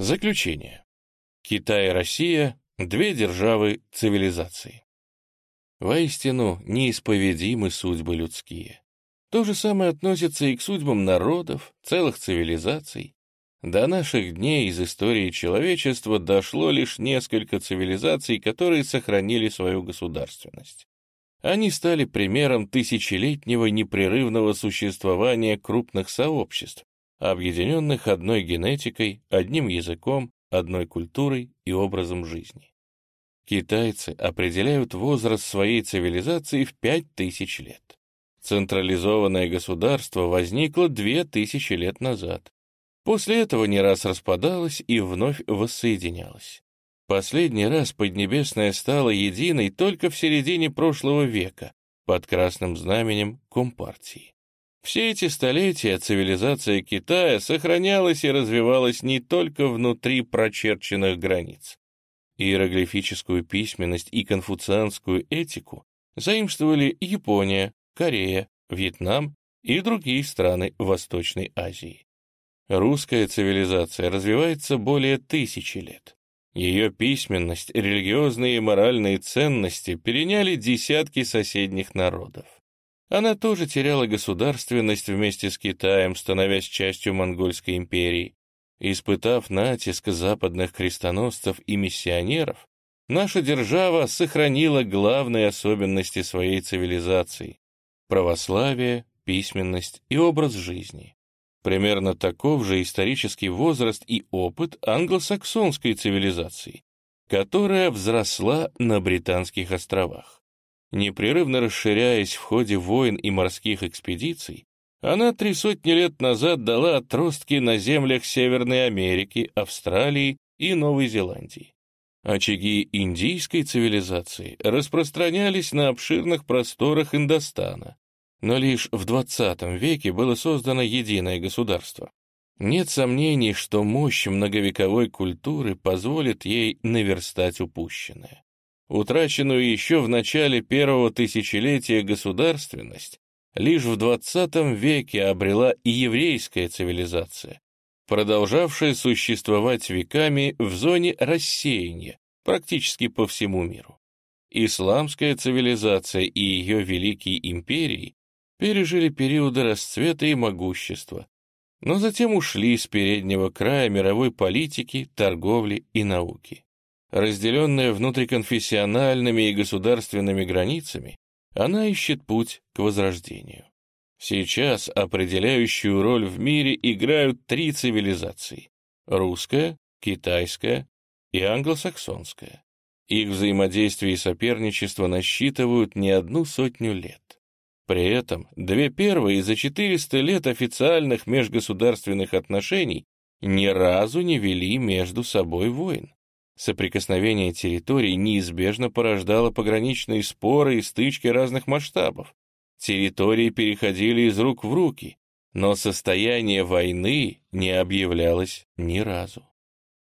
Заключение. Китай и Россия — две державы цивилизации. Воистину, неисповедимы судьбы людские. То же самое относится и к судьбам народов, целых цивилизаций. До наших дней из истории человечества дошло лишь несколько цивилизаций, которые сохранили свою государственность. Они стали примером тысячелетнего непрерывного существования крупных сообществ, объединенных одной генетикой, одним языком, одной культурой и образом жизни. Китайцы определяют возраст своей цивилизации в 5000 лет. Централизованное государство возникло 2000 лет назад. После этого не раз распадалось и вновь воссоединялось. Последний раз Поднебесная стала единой только в середине прошлого века под красным знаменем Компартии. Все эти столетия цивилизация Китая сохранялась и развивалась не только внутри прочерченных границ. Иероглифическую письменность и конфуцианскую этику заимствовали Япония, Корея, Вьетнам и другие страны Восточной Азии. Русская цивилизация развивается более тысячи лет. Ее письменность, религиозные и моральные ценности переняли десятки соседних народов. Она тоже теряла государственность вместе с Китаем, становясь частью Монгольской империи. Испытав натиск западных крестоносцев и миссионеров, наша держава сохранила главные особенности своей цивилизации — православие, письменность и образ жизни. Примерно таков же исторический возраст и опыт англосаксонской цивилизации, которая взросла на Британских островах. Непрерывно расширяясь в ходе войн и морских экспедиций, она три сотни лет назад дала отростки на землях Северной Америки, Австралии и Новой Зеландии. Очаги индийской цивилизации распространялись на обширных просторах Индостана, но лишь в XX веке было создано единое государство. Нет сомнений, что мощь многовековой культуры позволит ей наверстать упущенное. Утраченную еще в начале первого тысячелетия государственность лишь в XX веке обрела и еврейская цивилизация, продолжавшая существовать веками в зоне рассеяния практически по всему миру. Исламская цивилизация и ее великие империи пережили периоды расцвета и могущества, но затем ушли с переднего края мировой политики, торговли и науки. Разделенная внутриконфессиональными и государственными границами, она ищет путь к возрождению. Сейчас определяющую роль в мире играют три цивилизации — русская, китайская и англосаксонская. Их взаимодействие и соперничество насчитывают не одну сотню лет. При этом две первые за 400 лет официальных межгосударственных отношений ни разу не вели между собой войн. Соприкосновение территорий неизбежно порождало пограничные споры и стычки разных масштабов. Территории переходили из рук в руки, но состояние войны не объявлялось ни разу.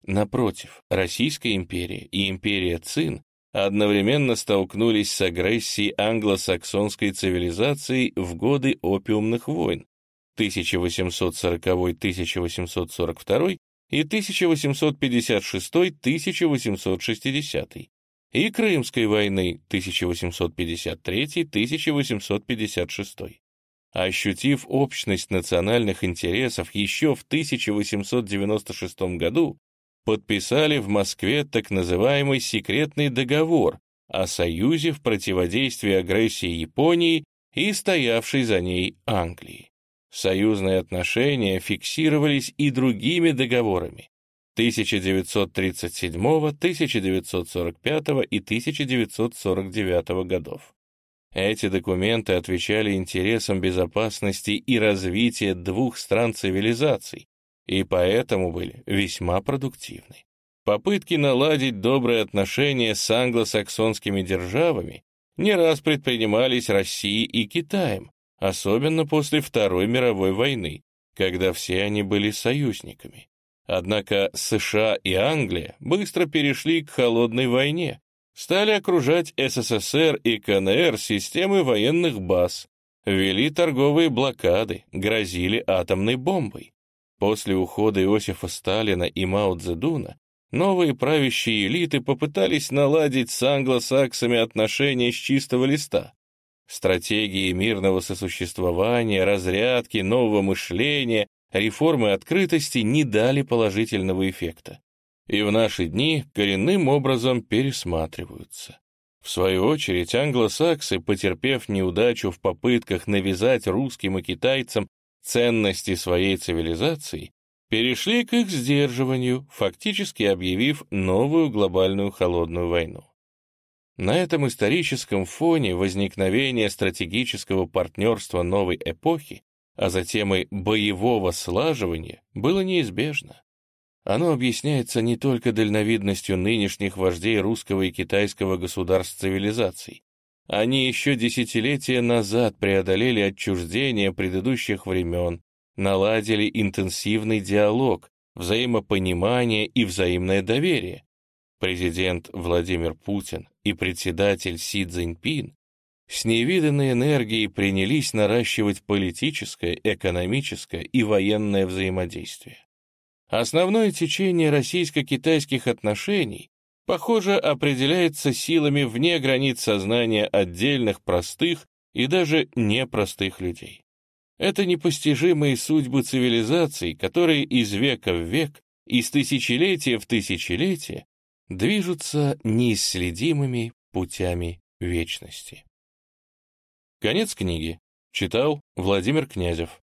Напротив, Российская империя и империя Цин одновременно столкнулись с агрессией англосаксонской цивилизации в годы опиумных войн 1840-1842 и 1856-1860 и Крымской войны 1853-1856. Ощутив общность национальных интересов еще в 1896 году, подписали в Москве так называемый секретный договор о союзе в противодействии агрессии Японии и стоявшей за ней Англии. Союзные отношения фиксировались и другими договорами 1937, 1945 и 1949 годов. Эти документы отвечали интересам безопасности и развития двух стран-цивилизаций и поэтому были весьма продуктивны. Попытки наладить добрые отношения с англосаксонскими державами не раз предпринимались Россией и Китаем, особенно после Второй мировой войны, когда все они были союзниками. Однако США и Англия быстро перешли к холодной войне, стали окружать СССР и КНР системой военных баз, вели торговые блокады, грозили атомной бомбой. После ухода Иосифа Сталина и Мао Цзэдуна новые правящие элиты попытались наладить с англосаксами отношения с чистого листа. Стратегии мирного сосуществования, разрядки, нового мышления, реформы открытости не дали положительного эффекта. И в наши дни коренным образом пересматриваются. В свою очередь, англосаксы, потерпев неудачу в попытках навязать русским и китайцам ценности своей цивилизации, перешли к их сдерживанию, фактически объявив новую глобальную холодную войну. На этом историческом фоне возникновение стратегического партнерства новой эпохи, а затем и боевого слаживания, было неизбежно. Оно объясняется не только дальновидностью нынешних вождей русского и китайского государств цивилизаций. Они еще десятилетия назад преодолели отчуждение предыдущих времен, наладили интенсивный диалог, взаимопонимание и взаимное доверие. Президент Владимир Путин и председатель Си Цзиньпин с невиданной энергией принялись наращивать политическое, экономическое и военное взаимодействие. Основное течение российско-китайских отношений, похоже, определяется силами вне границ сознания отдельных простых и даже непростых людей. Это непостижимые судьбы цивилизаций, которые из века в век, из тысячелетия в тысячелетие движутся неисследимыми путями вечности. Конец книги. Читал Владимир Князев.